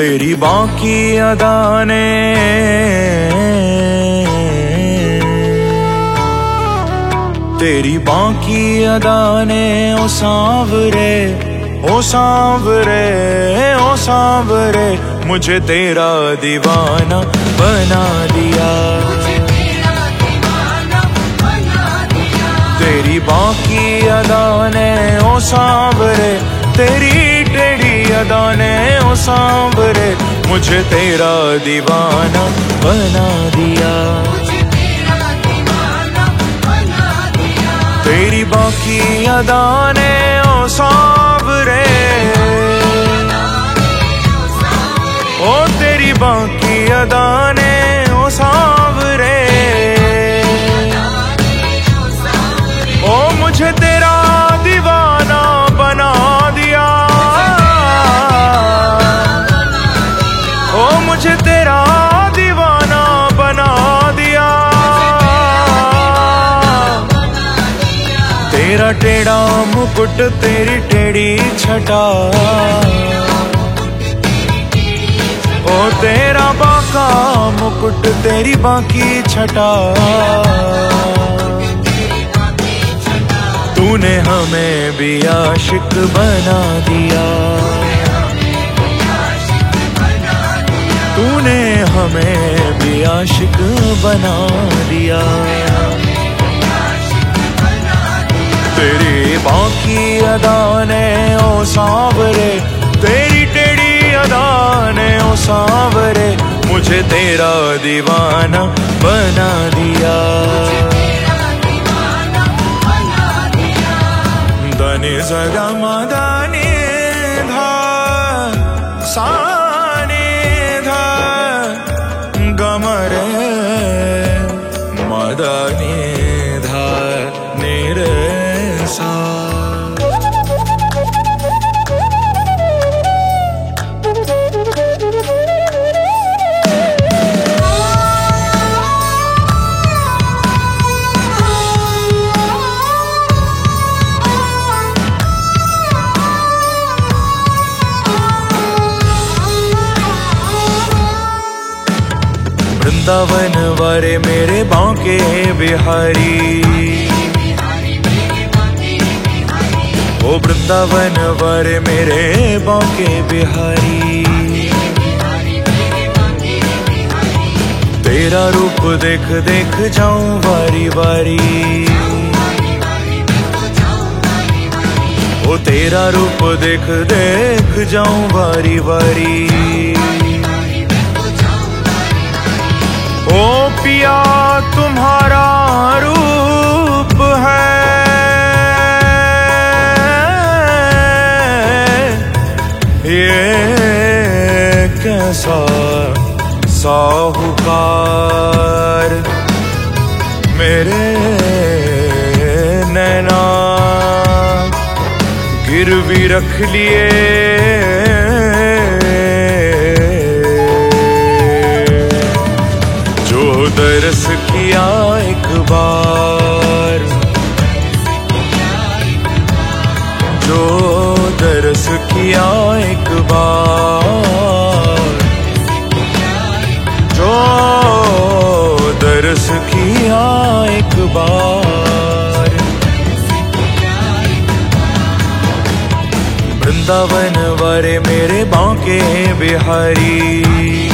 तेरी बाकी अदाने तेरी बाकी अदाने ओ सांवरे ओ सांवरे ओ सांवरे, मुझे तेरा दीवाना बना दिया। तेरी बाकी अदाने ओ सांवरे तेरी टेढ़ी अदाने ओ सांवरे मुझे तेरा दीवाना बना दिया। तेरी बाकी अदाने ओ सांवरे। ओ तेरी बाकी अदाने ओ मुकुट तेरी टेढ़ी छटा। ओ तेरा बाका, मुकुट तेरी बाकी छटा। तूने हमें भी आशिक बना दिया। तूने हमें भी आशिक बना दिया। तेरी बाकी अदाने ओ सांवरे तेरी टेढ़ी अदाने ओ सांवरे मुझे तेरा दीवाना बना दिया। दनि जगा वृंदावन वारे मेरे बांके बिहारी। ओ वृंदावन वारे मेरे बांके बिहारी। तेरा रूप देख देख जाऊँ वारी वारी। ओ तेरा रूप देख देख जाऊँ वारी वारी। ओ पिया तुम्हारा रूप है। ये कैसा साहूकार। मेरे नैना गिरवी रख लिए दरस किया एक बार। जो दरस किया एक बार। जो दरस किया एक बार। वृंदावन वारे मेरे बांके बिहारी।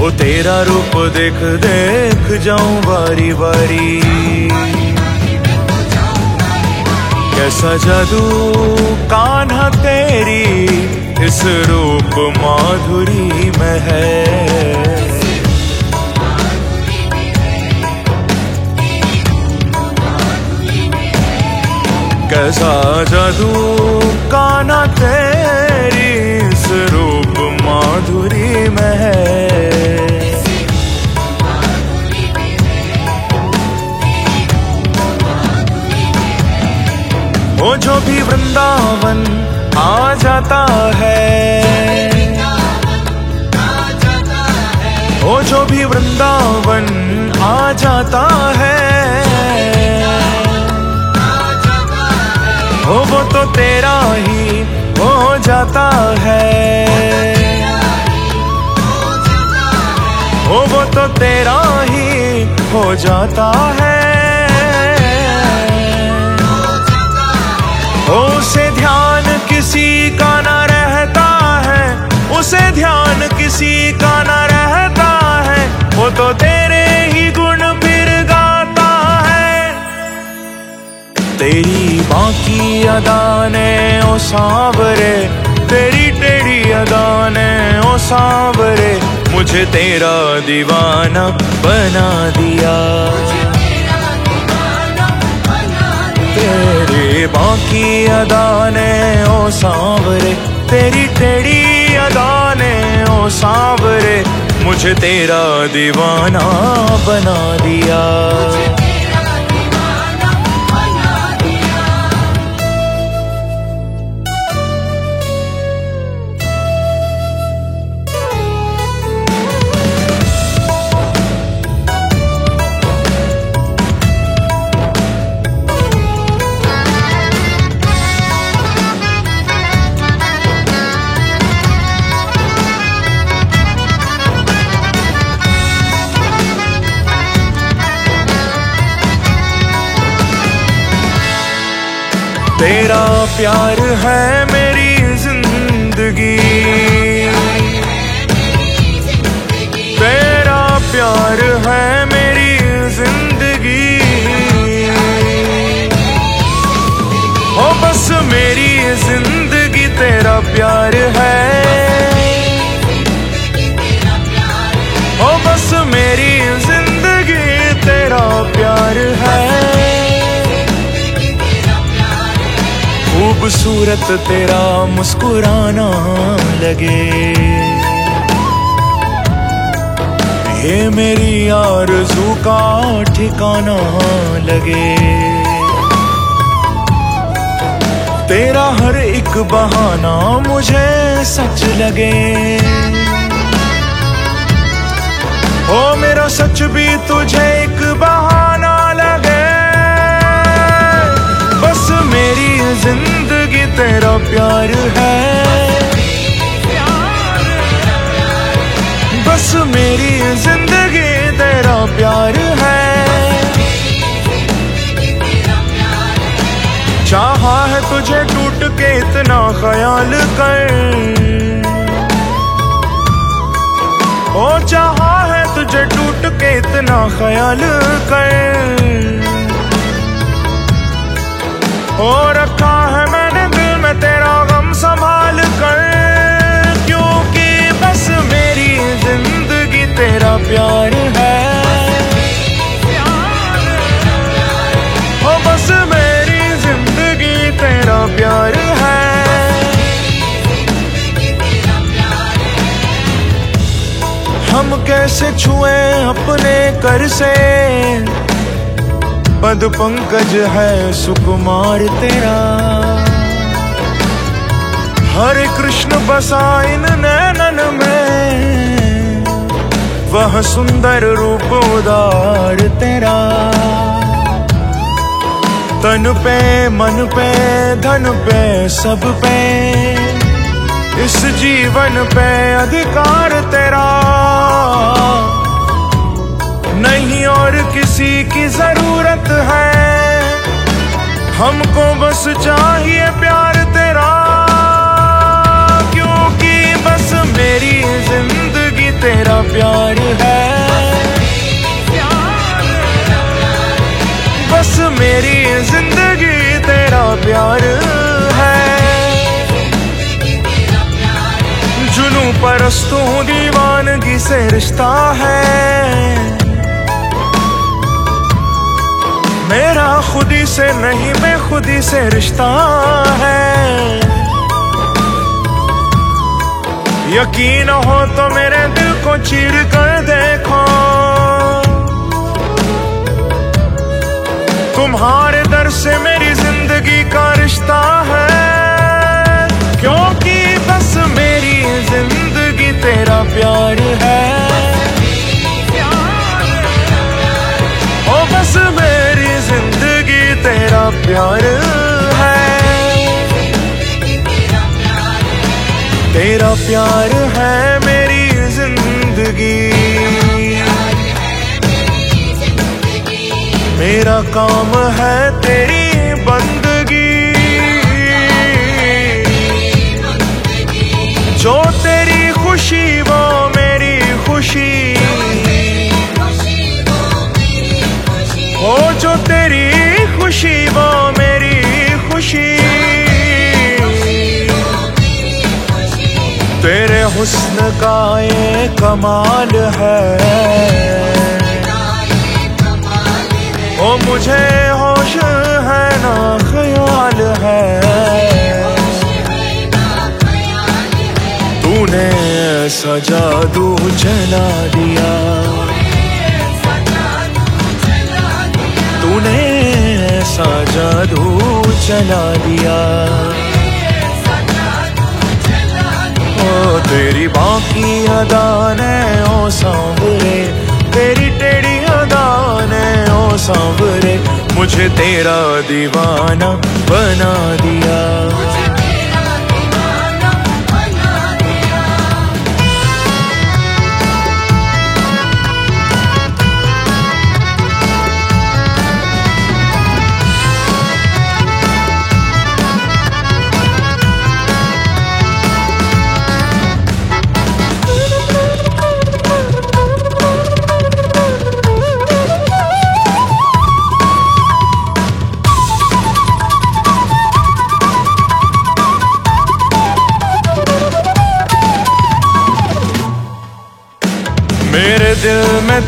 ओ तेरा रूप देख देख जाऊँ बारी बारी। कैसा जादू कान्हा तेरी, इस रूप माधुरी में है। कैसा जादू कान्हा तेरी वृंदावन आ जाता है। वो जो भी वृंदावन आ जाता है। हो वो तो तेरा ही हो जाता है। हो वो तो तेरा ही हो जाता है। किसी का न रहता है, वो तो तेरे ही गुण फिर गाता है। तेरी बाकी अदाने, ओ सांवरे, तेरी टेढ़ी अदाने, ओ सांवरे, मुझे तेरा दीवाना बना दिया। तेरे बाकी अदाने, ओ सांवरे, तेरी टेढ़ी अदाने ओ सांवरे मुझे तेरा दीवाना बना दिया। प्यार है मेरी ज़िंदगी। तेरा प्यार है मेरी ज़िंदगी। हो बस मेरी ज़िंदगी। खूबसूरत तेरा मुस्कुराना लगे। ये मेरी आरज़ू का ठिकाना लगे। तेरा हर एक बहाना मुझे सच लगे। ओ मेरा सच भी तुझे एक बहाना लगे। बस मेरी ज़िंदगी तेरा प्यार है। बस मेरी ज़िंदगी तेरा प्यार है। चाहा है तुझे टूट के इतना ख्याल कर। ओ चाहा है तुझे टूट के इतना ख्याल कर। हो रखा है में तेरा गम संभाल कर, क्योंकि बस मेरी ज़िंदगी तेरा प्यार है। हो बस मेरी ज़िंदगी तेरा प्यार है। हम कैसे छुए अपने कर से? पद पंकज है सुकुमार तेरा। हरे कृष्ण बसा इन नैनन में। वह सुंदर रूप उदार तेरा। तन पे, मन पे, धन पे, सब पे। इस जीवन पे अधिकार तेरा। नहीं और किसी की ज़रूरत है। हमको बस चाहिए परस्तू दीवानगी से रिश्ता है। मेरा खुदी से नहीं, मैं खुदी से रिश्ता है। यकीन हो तो मेरे दिल को चीर कर देखो। तुम्हारे दर से मेरी ज़िंदगी का रिश्ता है। क्योंकि बस मेरी ज़िंदगी तेरा प्यार है। ओ, बस मेरी ज़िंदगी तेरा प्यार है। तेरा प्यार है मेरी ज़िंदगी। मेरा काम है तेरी बंदगी। हुस्न का ये कमाल है। ओ, मुझे होश है ना ख्याल है। तूने ऐसा जादू चला दिया। तूने ऐसा जादू चला दिया। तेरी बाकी अदान ओ सांवरे, तेरी टेढ़ी अदान ओ सांवरे, मुझे तेरा दीवाना बना दिया।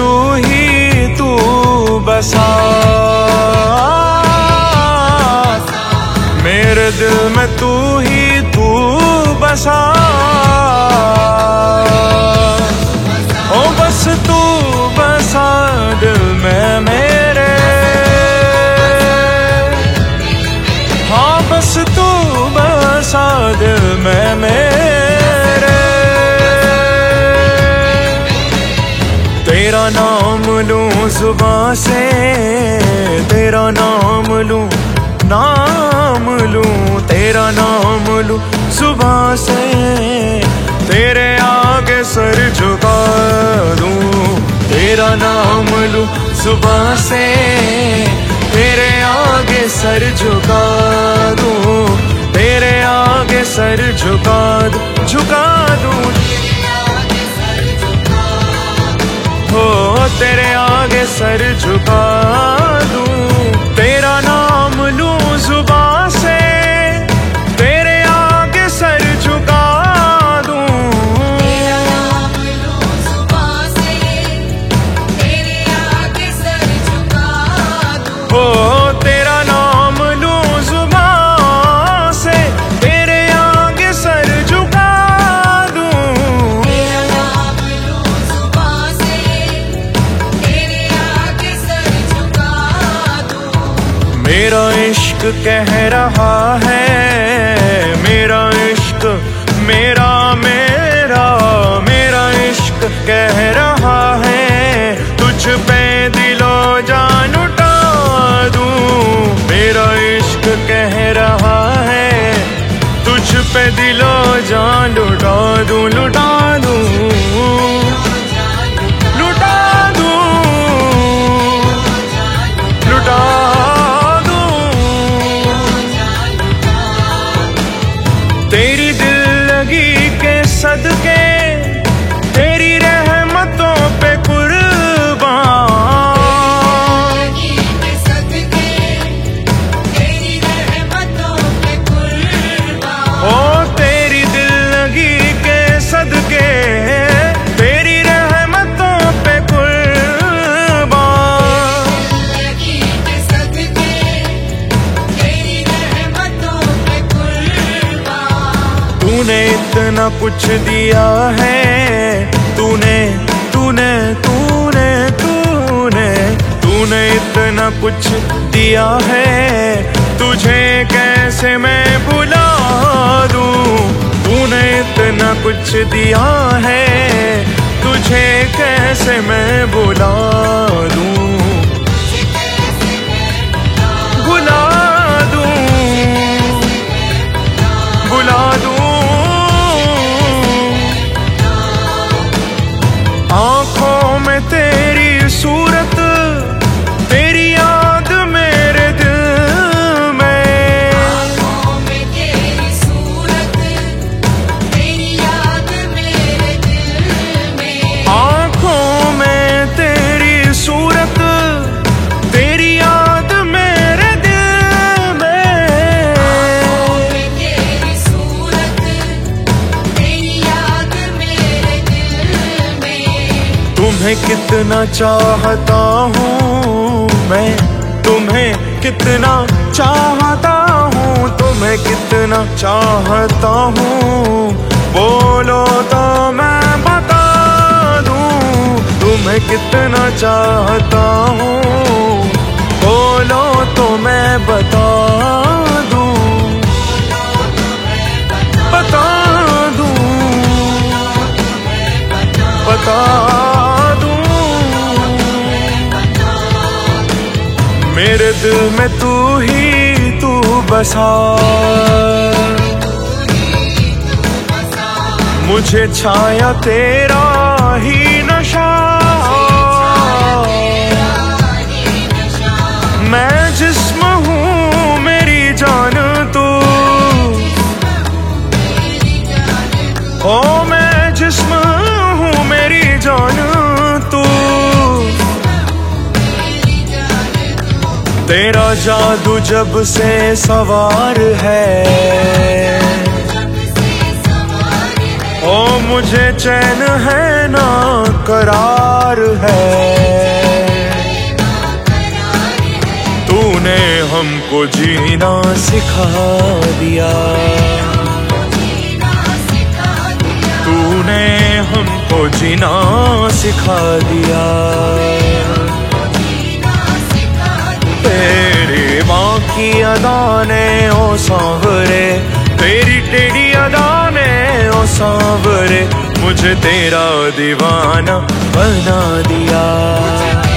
तू ही तू बसा। मेरे दिल में तू ही तू बसा। ओ बस तू बसा दिल में मेरे। हाँ बस तू बसा दिल में मेरे। जुबां से तेरा नाम लूँ नाम लूँ, तेरा नाम लूँ। जुबां से तेरे आगे सर झुका दूँ, तेरा नाम लूँ। जुबां से तेरे आगे सर झुका दूँ, तेरे आगे सर झुका दूँ झुका दूँ। तेरे आगे सर झुका कह रहा है, मेरा इश्क, मेरा मेरा मेरा इश्क कह रहा है, तुझ पे दिलो जान उठा दूँ, मेरा इश्क कह रहा है, तुझ पे दिलो जान लुटा दूँ लुटा दूँ। कुछ दिया है। तूने तूने तूने तूने तूने इतना कुछ दिया है। तुझे कैसे मैं भुला दूँ? तूने इतना कुछ दिया है। तुझे कैसे मैं भुला दूँ? कितना चाहता हूँ मैं, तुम्हें कितना चाहता हूँ, तुम्हें कितना चाहता हूँ। बोलो तो मैं बता दूँ, तुम्हें कितना चाहता हूँ। मेरे दिल में तू ही तू बसा मुझे छाया तेरा ही तेरा जादू जब से सवार है। ओ, मुझे चैन है ना करार है। तूने हमको जीना सिखा दिया। तूने हमको जीना सिखा दिया। की अदा ने ओ सांवरे, तेरी टेढ़ी अदा ने ओ सांवरे, मुझे तेरा दीवाना बना दिया।